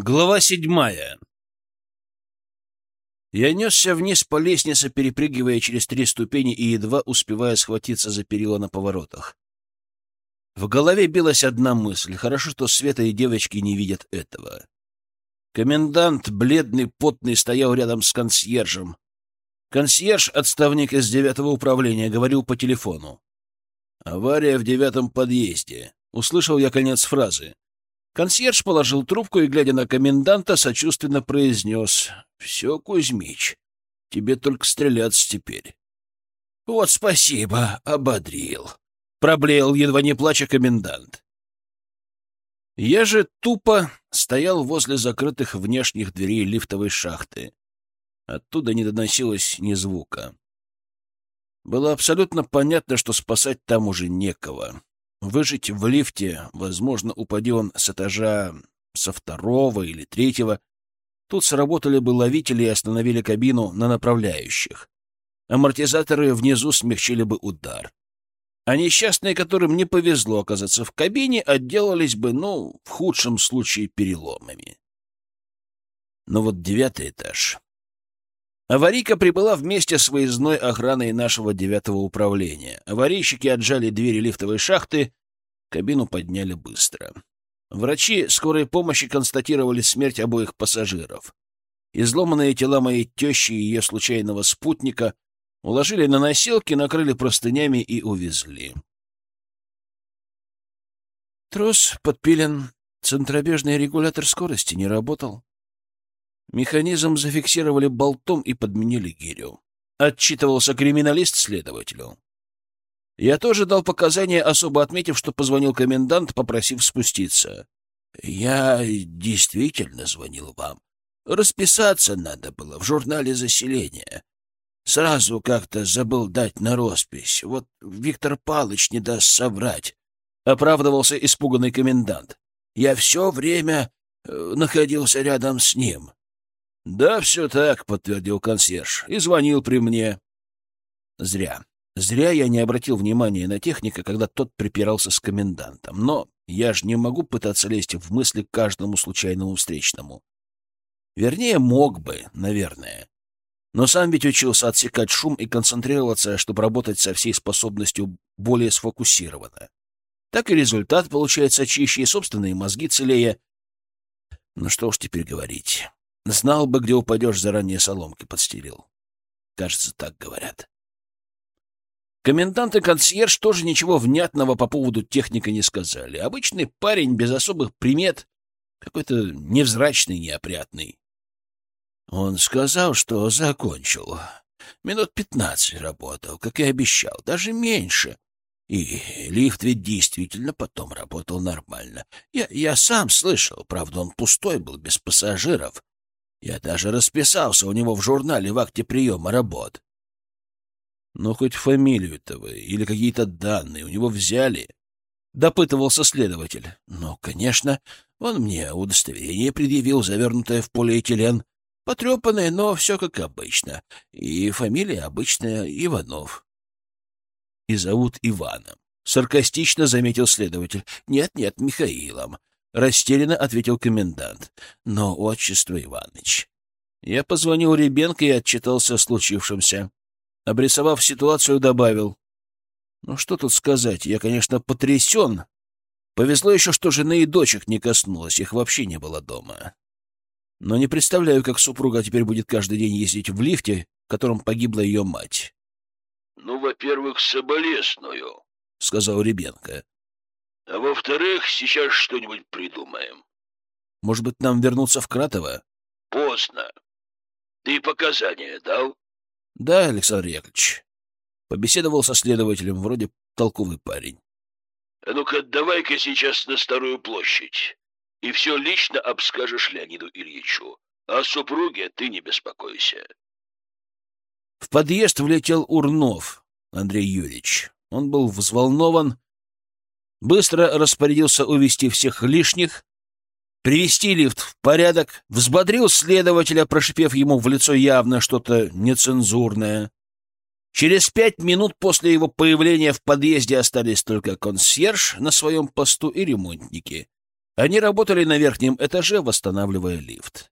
Глава седьмая. Я несся вниз по лестнице, перепрыгивая через три ступени и едва успевая схватиться за перила на поворотах. В голове билась одна мысль. Хорошо, что Света и девочки не видят этого. Комендант, бледный, потный, стоял рядом с консьержем. Консьерж, отставник из девятого управления, говорил по телефону. «Авария в девятом подъезде». Услышал я конец фразы. Консьерж положил трубку и, глядя на коменданта, сочувственно произнес. — Все, Кузьмич, тебе только стреляться теперь. — Вот спасибо, ободрил, — проблеял, едва не плача, комендант. Я же тупо стоял возле закрытых внешних дверей лифтовой шахты. Оттуда не доносилось ни звука. Было абсолютно понятно, что спасать там уже некого. Выжить в лифте, возможно, упади он с этажа со второго или третьего. Тут сработали бы ловители и остановили кабину на направляющих. Амортизаторы внизу смягчили бы удар. А несчастные, которым не повезло оказаться в кабине, отделались бы, ну, в худшем случае, переломами. Но вот девятый этаж. Аварийка прибыла вместе с выездной охраной нашего девятого управления. Аварийщики отжали двери лифтовой шахты, кабину подняли быстро. Врачи скорой помощи констатировали смерть обоих пассажиров. Изломанные тела моей тещи и ее случайного спутника уложили на носилки, накрыли простынями и увезли. Трос подпилен, центробежный регулятор скорости не работал. Механизм зафиксировали болтом и подменили гирю. Отчитывался криминалист следователю. Я тоже дал показания, особо отметив, что позвонил комендант, попросив спуститься. Я действительно звонил вам. Расписаться надо было в журнале заселения. Сразу как-то забыл дать на роспись. Вот Виктор Палыч не даст соврать. Оправдывался испуганный комендант. Я все время э, находился рядом с ним. «Да, все так», — подтвердил консьерж, — «и звонил при мне». Зря. Зря я не обратил внимания на техника, когда тот припирался с комендантом. Но я же не могу пытаться лезть в мысли каждому случайному встречному. Вернее, мог бы, наверное. Но сам ведь учился отсекать шум и концентрироваться, чтобы работать со всей способностью более сфокусированно. Так и результат получается чище, и собственные мозги целее. Ну что уж теперь говорить. Знал бы, где упадешь, заранее соломки подстелил. Кажется, так говорят. Комендант и консьерж тоже ничего внятного по поводу техника не сказали. Обычный парень без особых примет, какой-то невзрачный, неопрятный. Он сказал, что закончил. Минут пятнадцать работал, как и обещал, даже меньше. И лифт ведь действительно потом работал нормально. Я, я сам слышал, правда, он пустой был, без пассажиров. Я даже расписался у него в журнале в акте приема работ. Но хоть фамилию-то вы или какие-то данные у него взяли? Допытывался следователь. Ну, конечно, он мне удостоверение предъявил, завернутое в полиэтилен. Потрепанное, но все как обычно. И фамилия обычная Иванов. И зовут Иваном. Саркастично заметил следователь. Нет-нет, Михаилом. — растерянно ответил комендант. «Но отчество Иваныч». Я позвонил Ребенко и отчитался о случившемся. Обрисовав ситуацию, добавил. «Ну что тут сказать, я, конечно, потрясен. Повезло еще, что жены и дочек не коснулось, их вообще не было дома. Но не представляю, как супруга теперь будет каждый день ездить в лифте, в котором погибла ее мать». «Ну, во-первых, соболезную», — сказал Ребенко. А во-вторых, сейчас что-нибудь придумаем. Может быть, нам вернуться в Кратово? Поздно. Ты показания дал? Да, Александр Яковлевич. Побеседовал со следователем, вроде толковый парень. А ну-ка, давай-ка сейчас на Старую площадь. И все лично обскажешь Леониду Ильичу. О супруге ты не беспокойся. В подъезд влетел Урнов Андрей Юрьевич. Он был взволнован, быстро распорядился увести всех лишних, привести лифт в порядок, взбодрил следователя, прошипев ему в лицо явно что-то нецензурное. Через пять минут после его появления в подъезде остались только консьерж на своем посту и ремонтники. Они работали на верхнем этаже, восстанавливая лифт.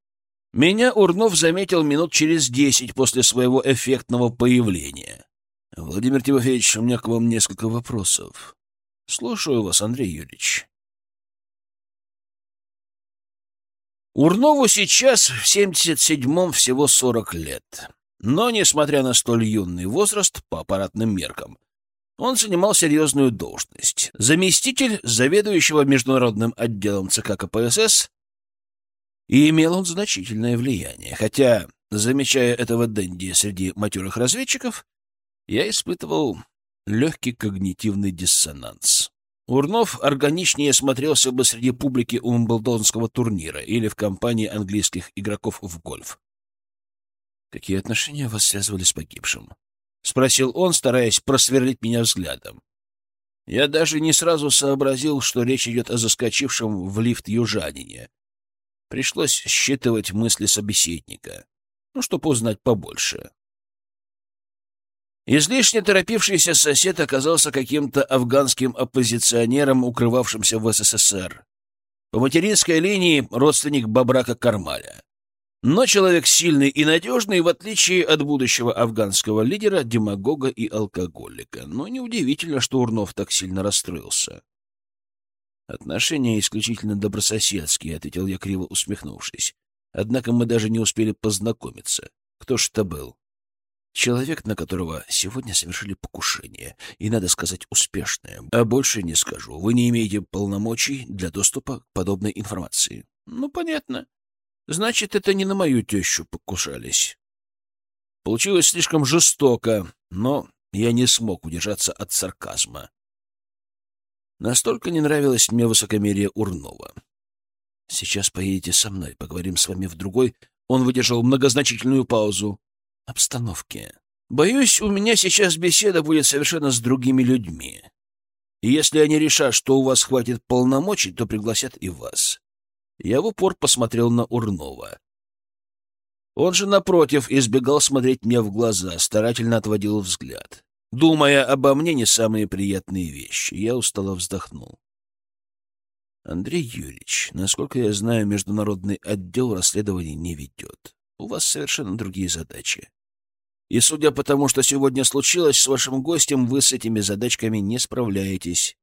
Меня Урнов заметил минут через десять после своего эффектного появления. — Владимир Тимофеевич, у меня к вам несколько вопросов. — Слушаю вас, Андрей Юрьевич. Урнову сейчас в 77-м всего 40 лет. Но, несмотря на столь юный возраст по аппаратным меркам, он занимал серьезную должность. Заместитель заведующего международным отделом ЦК КПСС, и имел он значительное влияние. Хотя, замечая этого Дэнди среди матерых разведчиков, я испытывал легкий когнитивный диссонанс. Урнов органичнее смотрелся бы среди публики Умблдонского турнира или в компании английских игроков в гольф. «Какие отношения вас связывали с погибшим?» — спросил он, стараясь просверлить меня взглядом. Я даже не сразу сообразил, что речь идет о заскочившем в лифт южанине. Пришлось считывать мысли собеседника, ну, чтобы узнать побольше. Излишне торопившийся сосед оказался каким-то афганским оппозиционером, укрывавшимся в СССР. По материнской линии родственник Бабрака Кармаля. Но человек сильный и надежный, в отличие от будущего афганского лидера, демагога и алкоголика. Но неудивительно, что Урнов так сильно расстроился. «Отношения исключительно добрососедские», — ответил я, криво усмехнувшись. «Однако мы даже не успели познакомиться. Кто ж это был?» Человек, на которого сегодня совершили покушение, и, надо сказать, успешное. А больше не скажу. Вы не имеете полномочий для доступа к подобной информации. Ну, понятно. Значит, это не на мою тещу покушались. Получилось слишком жестоко, но я не смог удержаться от сарказма. Настолько не нравилось мне высокомерие Урнова. «Сейчас поедете со мной, поговорим с вами в другой». Он выдержал многозначительную паузу обстановке. Боюсь, у меня сейчас беседа будет совершенно с другими людьми. И если они решат, что у вас хватит полномочий, то пригласят и вас. Я в упор посмотрел на Урнова. Он же, напротив, избегал смотреть мне в глаза, старательно отводил взгляд. Думая обо мне не самые приятные вещи, я устало вздохнул. Андрей Юрьевич, насколько я знаю, международный отдел расследований не ведет. У вас совершенно другие задачи. И судя по тому, что сегодня случилось с вашим гостем, вы с этими задачками не справляетесь.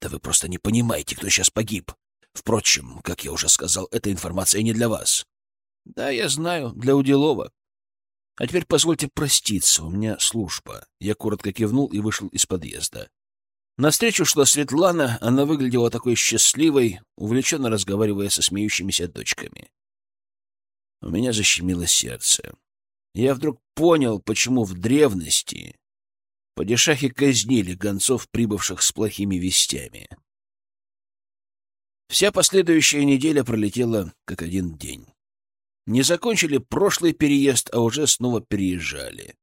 Да вы просто не понимаете, кто сейчас погиб. Впрочем, как я уже сказал, эта информация не для вас. Да, я знаю, для Уделова. А теперь позвольте проститься, у меня служба. Я коротко кивнул и вышел из подъезда. Навстречу шла Светлана, она выглядела такой счастливой, увлеченно разговаривая со смеющимися дочками. У меня защемило сердце я вдруг понял, почему в древности падишахи казнили гонцов, прибывших с плохими вестями. Вся последующая неделя пролетела как один день. Не закончили прошлый переезд, а уже снова переезжали.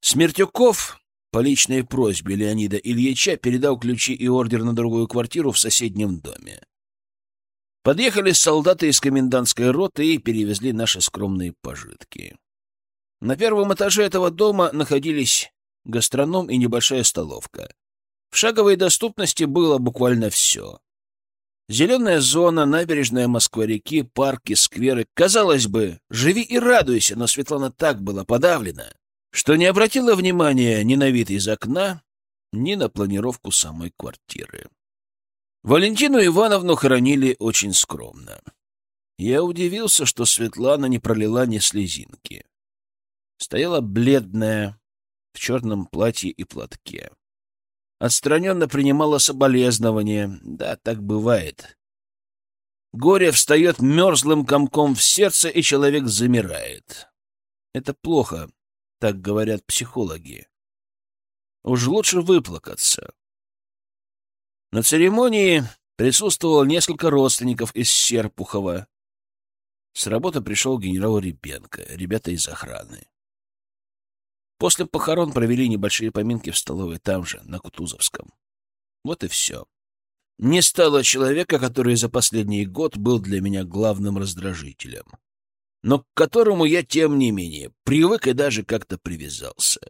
Смертюков по личной просьбе Леонида Ильича передал ключи и ордер на другую квартиру в соседнем доме. Подъехали солдаты из комендантской роты и перевезли наши скромные пожитки. На первом этаже этого дома находились гастроном и небольшая столовка. В шаговой доступности было буквально все. Зеленая зона, набережная Москва-реки, парки, скверы. Казалось бы, живи и радуйся, но Светлана так была подавлена, что не обратила внимания ни на вид из окна, ни на планировку самой квартиры. Валентину Ивановну хоронили очень скромно. Я удивился, что Светлана не пролила ни слезинки. Стояла бледная, в черном платье и платке. Отстраненно принимала соболезнования. Да, так бывает. Горе встает мерзлым комком в сердце, и человек замирает. Это плохо, так говорят психологи. Уж лучше выплакаться. На церемонии присутствовало несколько родственников из Серпухова. С работы пришел генерал Ребенко, ребята из охраны. После похорон провели небольшие поминки в столовой там же, на Кутузовском. Вот и все. Не стало человека, который за последний год был для меня главным раздражителем, но к которому я, тем не менее, привык и даже как-то привязался.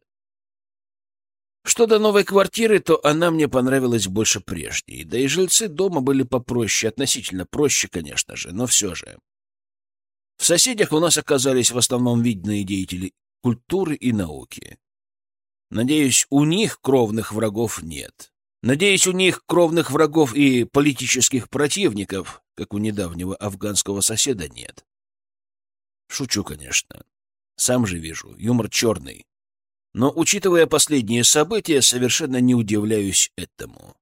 Что до новой квартиры, то она мне понравилась больше прежней. Да и жильцы дома были попроще, относительно проще, конечно же, но все же. В соседях у нас оказались в основном видные деятели культуры и науки. Надеюсь, у них кровных врагов нет. Надеюсь, у них кровных врагов и политических противников, как у недавнего афганского соседа, нет. Шучу, конечно. Сам же вижу, юмор черный. Но, учитывая последние события, совершенно не удивляюсь этому.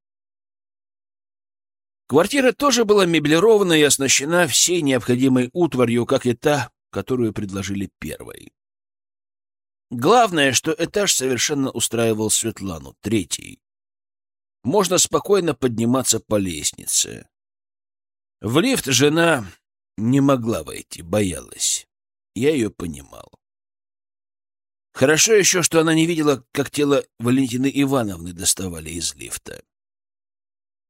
Квартира тоже была меблирована и оснащена всей необходимой утварью, как и та, которую предложили первой. Главное, что этаж совершенно устраивал Светлану, третий. Можно спокойно подниматься по лестнице. В лифт жена не могла войти, боялась. Я ее понимал. Хорошо еще, что она не видела, как тело Валентины Ивановны доставали из лифта.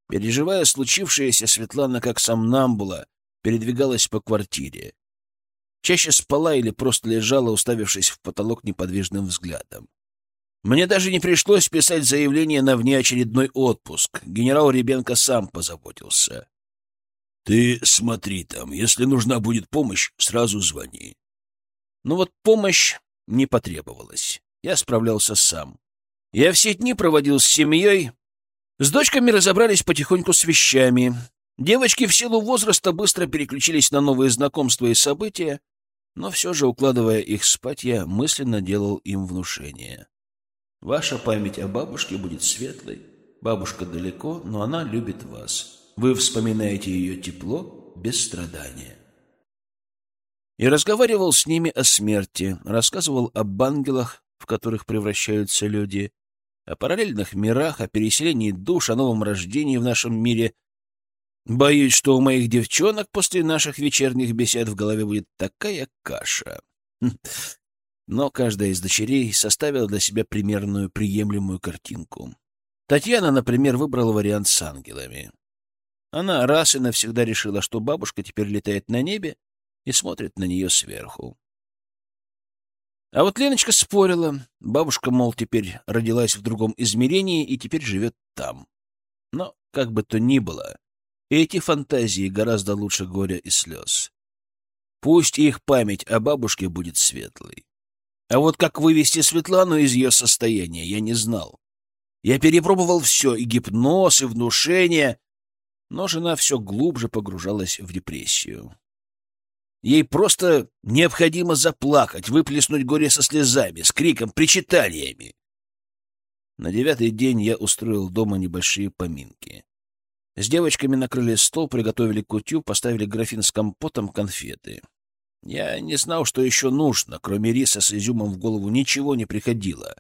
Переживая случившееся, Светлана, как сам Намбула, передвигалась по квартире. Чаще спала или просто лежала, уставившись в потолок неподвижным взглядом. Мне даже не пришлось писать заявление на внеочередной отпуск. Генерал Ребенко сам позаботился. — Ты смотри там, если нужна будет помощь, сразу звони. Ну вот помощь не потребовалось. Я справлялся сам. Я все дни проводил с семьей. С дочками разобрались потихоньку с вещами. Девочки в силу возраста быстро переключились на новые знакомства и события, но все же, укладывая их спать, я мысленно делал им внушение. Ваша память о бабушке будет светлой. Бабушка далеко, но она любит вас. Вы вспоминаете ее тепло без страдания и разговаривал с ними о смерти, рассказывал об ангелах, в которых превращаются люди, о параллельных мирах, о переселении душ, о новом рождении в нашем мире. Боюсь, что у моих девчонок после наших вечерних бесед в голове будет такая каша. Но каждая из дочерей составила для себя примерную приемлемую картинку. Татьяна, например, выбрала вариант с ангелами. Она раз и навсегда решила, что бабушка теперь летает на небе, и смотрит на нее сверху. А вот Леночка спорила. Бабушка, мол, теперь родилась в другом измерении и теперь живет там. Но, как бы то ни было, эти фантазии гораздо лучше горя и слез. Пусть их память о бабушке будет светлой. А вот как вывести Светлану из ее состояния, я не знал. Я перепробовал все, и гипноз, и внушение, но жена все глубже погружалась в депрессию. Ей просто необходимо заплакать, выплеснуть горе со слезами, с криком, причитаниями. На девятый день я устроил дома небольшие поминки. С девочками накрыли стол, приготовили кутю, поставили графин с компотом, конфеты. Я не знал, что еще нужно, кроме риса с изюмом в голову ничего не приходило.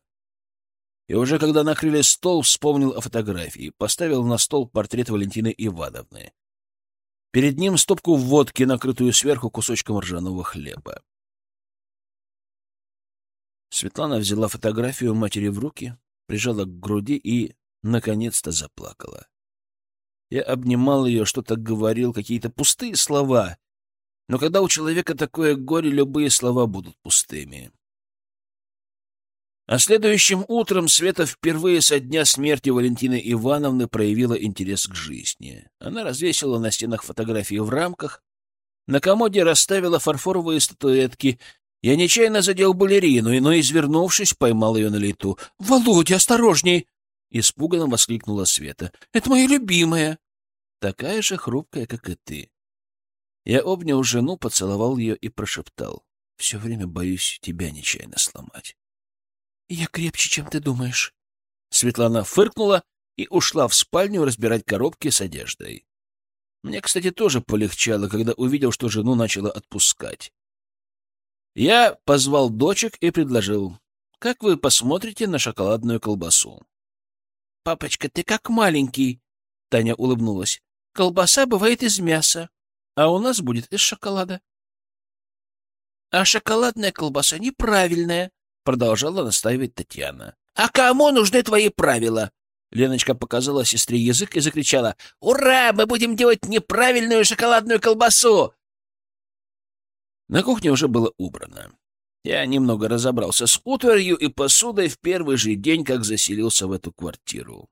И уже когда накрыли стол, вспомнил о фотографии, поставил на стол портрет Валентины Ивановны. Перед ним стопку водки, накрытую сверху кусочком ржаного хлеба. Светлана взяла фотографию матери в руки, прижала к груди и, наконец-то, заплакала. Я обнимал ее, что-то говорил, какие-то пустые слова. Но когда у человека такое горе, любые слова будут пустыми. А следующим утром Света впервые со дня смерти Валентины Ивановны проявила интерес к жизни. Она развесила на стенах фотографии в рамках, на комоде расставила фарфоровые статуэтки. Я нечаянно задел балерину, но, извернувшись, поймал ее на лету. — Володя, осторожней! — испуганно воскликнула Света. — Это моя любимая! Такая же хрупкая, как и ты. Я обнял жену, поцеловал ее и прошептал. — Все время боюсь тебя нечаянно сломать. «Я крепче, чем ты думаешь». Светлана фыркнула и ушла в спальню разбирать коробки с одеждой. Мне, кстати, тоже полегчало, когда увидел, что жену начала отпускать. Я позвал дочек и предложил, как вы посмотрите на шоколадную колбасу? — Папочка, ты как маленький, — Таня улыбнулась. — Колбаса бывает из мяса, а у нас будет из шоколада. — А шоколадная колбаса неправильная, — продолжала настаивать Татьяна. «А кому нужны твои правила?» Леночка показала сестре язык и закричала. «Ура! Мы будем делать неправильную шоколадную колбасу!» На кухне уже было убрано. Я немного разобрался с утварью и посудой в первый же день, как заселился в эту квартиру.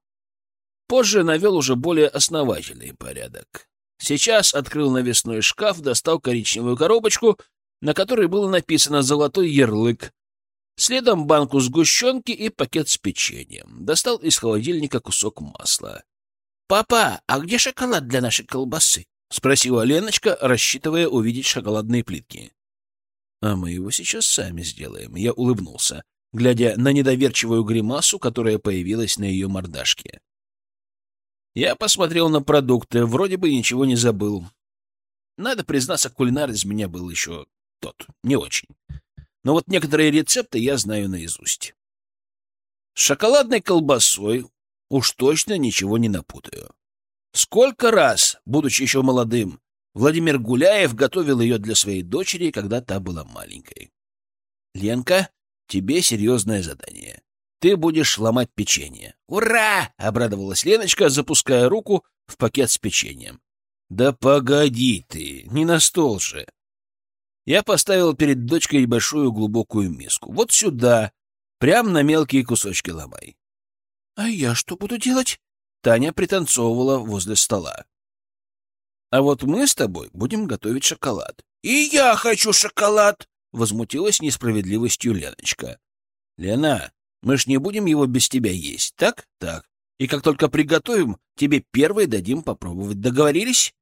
Позже навел уже более основательный порядок. Сейчас открыл навесной шкаф, достал коричневую коробочку, на которой было написано «Золотой ярлык». Следом банку сгущенки и пакет с печеньем. Достал из холодильника кусок масла. «Папа, а где шоколад для нашей колбасы?» — спросила Леночка, рассчитывая увидеть шоколадные плитки. «А мы его сейчас сами сделаем», — я улыбнулся, глядя на недоверчивую гримасу, которая появилась на ее мордашке. Я посмотрел на продукты, вроде бы ничего не забыл. Надо признаться, кулинар из меня был еще тот, не очень. Но вот некоторые рецепты я знаю наизусть. С шоколадной колбасой уж точно ничего не напутаю. Сколько раз, будучи еще молодым, Владимир Гуляев готовил ее для своей дочери, когда та была маленькой. «Ленка, тебе серьезное задание. Ты будешь ломать печенье. Ура! обрадовалась Леночка, запуская руку в пакет с печеньем. Да погоди ты, не на стол же. Я поставил перед дочкой большую глубокую миску. Вот сюда, прям на мелкие кусочки ломай. А я что буду делать? Таня пританцовывала возле стола. А вот мы с тобой будем готовить шоколад. И я хочу шоколад, возмутилась несправедливостью Леночка. Лена, мы ж не будем его без тебя есть, так? Так. И как только приготовим, тебе первой дадим попробовать. Договорились?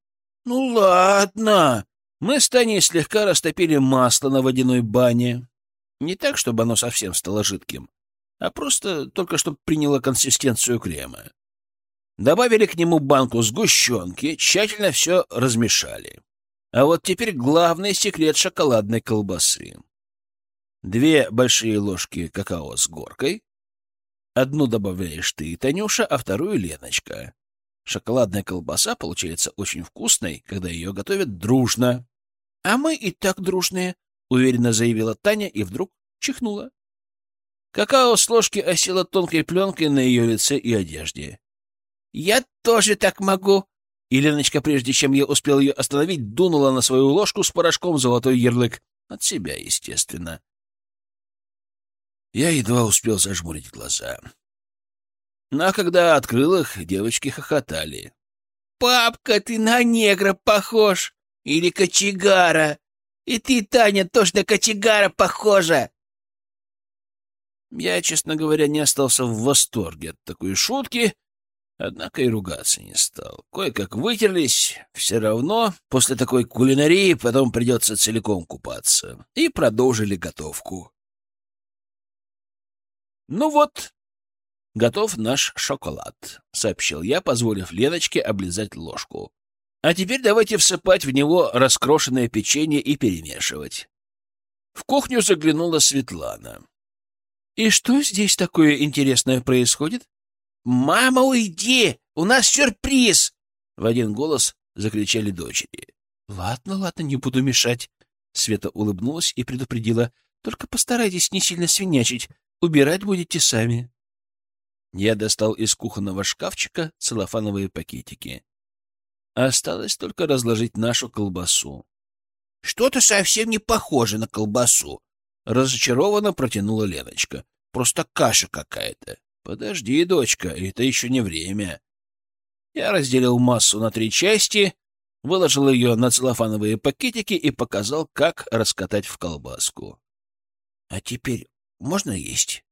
Ну ладно. Мы с Таней слегка растопили масло на водяной бане. Не так, чтобы оно совсем стало жидким, а просто только чтобы приняло консистенцию крема. Добавили к нему банку сгущенки, тщательно все размешали. А вот теперь главный секрет шоколадной колбасы две большие ложки какао с горкой. Одну добавляешь ты, Танюша, а вторую — Леночка. Шоколадная колбаса получается очень вкусной, когда ее готовят дружно. — А мы и так дружные, — уверенно заявила Таня и вдруг чихнула. Какао с ложки осело тонкой пленкой на ее лице и одежде. — Я тоже так могу. И Леночка, прежде чем я успел ее остановить, дунула на свою ложку с порошком золотой ярлык. От себя, естественно. Я едва успел зажмурить глаза. А когда открыл их, девочки хохотали. «Папка, ты на негра похож! Или кочегара! И ты, Таня, тоже на кочегара похожа!» Я, честно говоря, не остался в восторге от такой шутки, однако и ругаться не стал. Кое-как вытерлись, все равно после такой кулинарии потом придется целиком купаться. И продолжили готовку. «Ну вот, готов наш шоколад», — сообщил я, позволив Леночке облизать ложку. «А теперь давайте всыпать в него раскрошенное печенье и перемешивать». В кухню заглянула Светлана. «И что здесь такое интересное происходит?» «Мама, уйди! У нас сюрприз!» В один голос закричали дочери. «Ладно, ладно, не буду мешать». Света улыбнулась и предупредила. «Только постарайтесь не сильно свинячить. Убирать будете сами. Я достал из кухонного шкафчика целлофановые пакетики. Осталось только разложить нашу колбасу. — Что-то совсем не похоже на колбасу. Разочарованно протянула Леночка. — Просто каша какая-то. — Подожди, дочка, это еще не время. Я разделил массу на три части, выложил ее на целлофановые пакетики и показал, как раскатать в колбаску. — А теперь можно есть.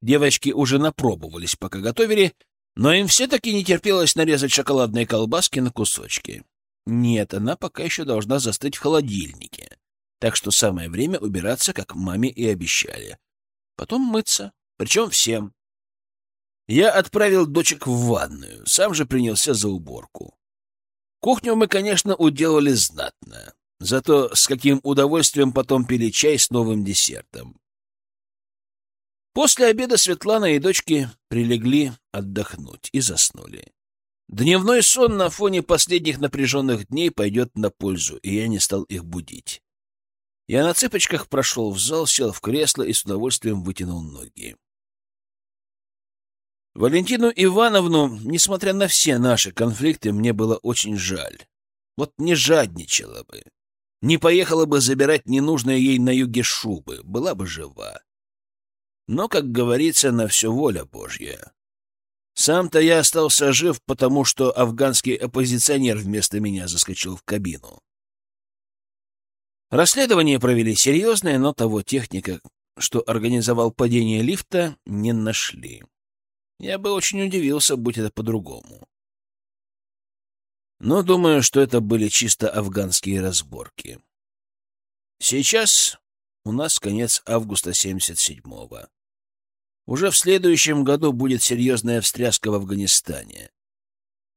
Девочки уже напробовались, пока готовили, но им все-таки не терпелось нарезать шоколадные колбаски на кусочки. Нет, она пока еще должна застыть в холодильнике. Так что самое время убираться, как маме и обещали. Потом мыться, причем всем. Я отправил дочек в ванную, сам же принялся за уборку. Кухню мы, конечно, уделали знатно. Зато с каким удовольствием потом пили чай с новым десертом. После обеда Светлана и дочки прилегли отдохнуть и заснули. Дневной сон на фоне последних напряженных дней пойдет на пользу, и я не стал их будить. Я на цыпочках прошел в зал, сел в кресло и с удовольствием вытянул ноги. Валентину Ивановну, несмотря на все наши конфликты, мне было очень жаль. Вот не жадничала бы. не поехала бы забирать ненужные ей на юге шубы, была бы жива. Но, как говорится, на все воля Божья. Сам-то я остался жив, потому что афганский оппозиционер вместо меня заскочил в кабину. Расследование провели серьезное, но того техника, что организовал падение лифта, не нашли. Я бы очень удивился, будь это по-другому. Но думаю, что это были чисто афганские разборки. Сейчас у нас конец августа 77-го. Уже в следующем году будет серьезная встряска в Афганистане.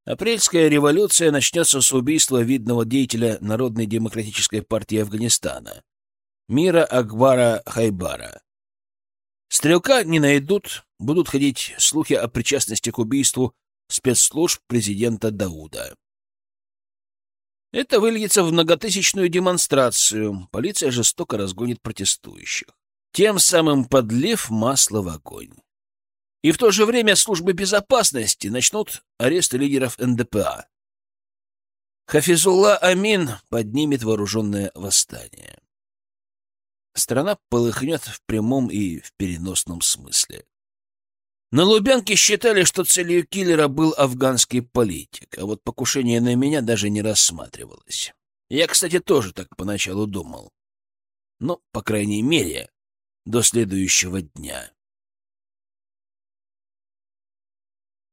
Апрельская революция начнется с убийства видного деятеля Народной демократической партии Афганистана, Мира Акбара Хайбара. Стрелка не найдут, будут ходить слухи о причастности к убийству спецслужб президента Дауда. Это выльется в многотысячную демонстрацию. Полиция жестоко разгонит протестующих, тем самым подлив масло в огонь. И в то же время службы безопасности начнут аресты лидеров НДПА. Хафизулла Амин поднимет вооруженное восстание. Страна полыхнет в прямом и в переносном смысле. На Лубянке считали, что целью киллера был афганский политик, а вот покушение на меня даже не рассматривалось. Я, кстати, тоже так поначалу думал. Ну, по крайней мере, до следующего дня.